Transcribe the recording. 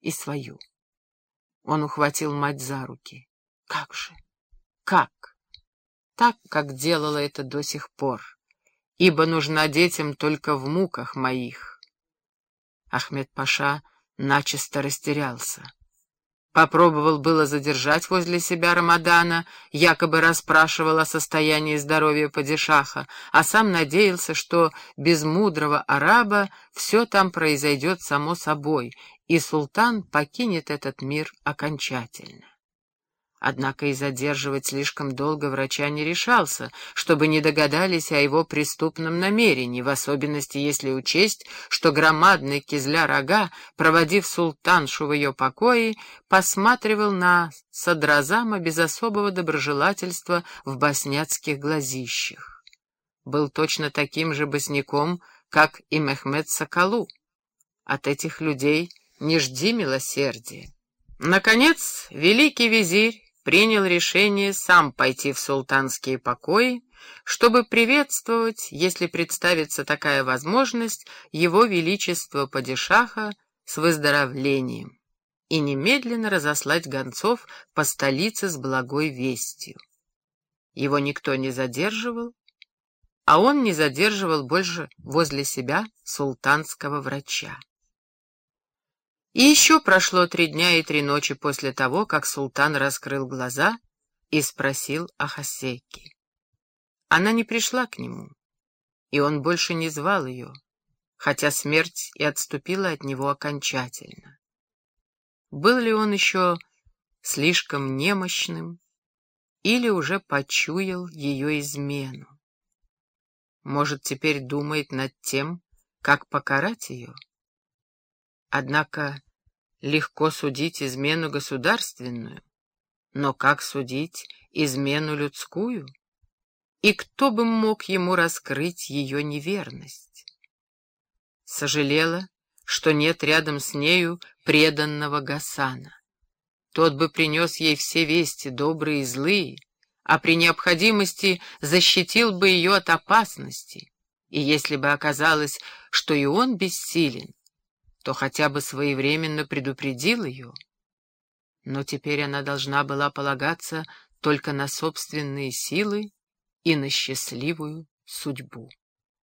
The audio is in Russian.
и свою. Он ухватил мать за руки. Как же? Как? Так, как делала это до сих пор. Ибо нужна детям только в муках моих. Ахмед Паша начисто растерялся. Попробовал было задержать возле себя Рамадана, якобы расспрашивал о состоянии здоровья падишаха, а сам надеялся, что без мудрого араба все там произойдет само собой, и султан покинет этот мир окончательно. Однако и задерживать слишком долго врача не решался, чтобы не догадались о его преступном намерении, в особенности если учесть, что громадный кизля-рога, проводив султаншу в ее покое, посматривал на Садразама без особого доброжелательства в боснятских глазищах. Был точно таким же босняком, как и Мехмед Соколу. От этих людей не жди милосердия. Наконец, великий визирь принял решение сам пойти в султанские покои, чтобы приветствовать, если представится такая возможность, его величество падишаха с выздоровлением и немедленно разослать гонцов по столице с благой вестью. Его никто не задерживал, а он не задерживал больше возле себя султанского врача. И еще прошло три дня и три ночи после того, как султан раскрыл глаза и спросил о Хасейке. Она не пришла к нему, и он больше не звал ее, хотя смерть и отступила от него окончательно. Был ли он еще слишком немощным или уже почуял ее измену? Может, теперь думает над тем, как покарать ее? Однако легко судить измену государственную, но как судить измену людскую? И кто бы мог ему раскрыть ее неверность? Сожалела, что нет рядом с нею преданного Гасана. Тот бы принес ей все вести, добрые и злые, а при необходимости защитил бы ее от опасности. И если бы оказалось, что и он бессилен, то хотя бы своевременно предупредил ее. Но теперь она должна была полагаться только на собственные силы и на счастливую судьбу.